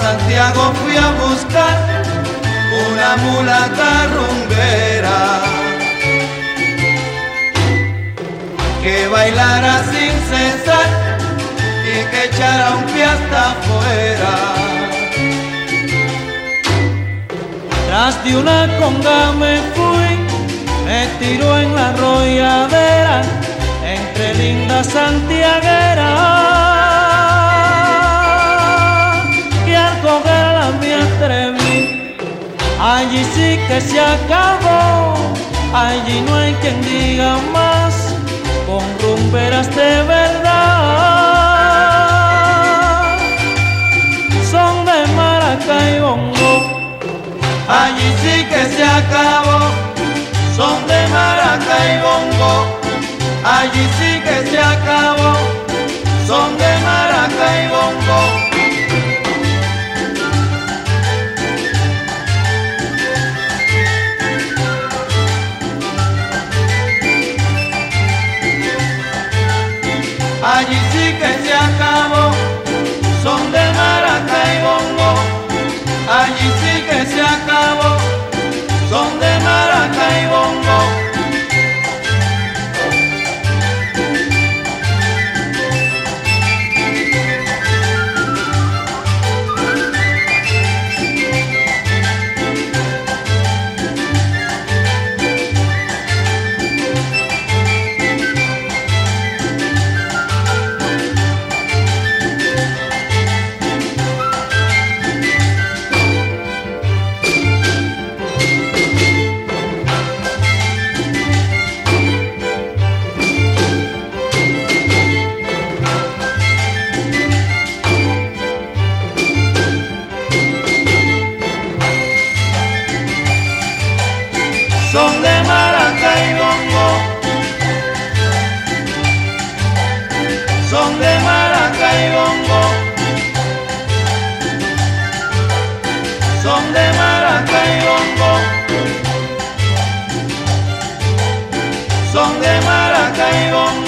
Santiago fui a buscar una mulata rumbera que bailara sin cesar y que echara un pie hasta afuera. Tras de una conga me fui, me tiró en la arrolladera entre lindas santiagueras allí sí que se acabó, allí no hay quien diga más, con rumberas de verdad. Son de maraca bongo allí sí que se acabó. Son de maraca bongo, allí sí que se acabó. Son de maraca bongo. son de maraca y bongo, son de maraca y bongo, son de maraca y bongo, son de maraca y bongo.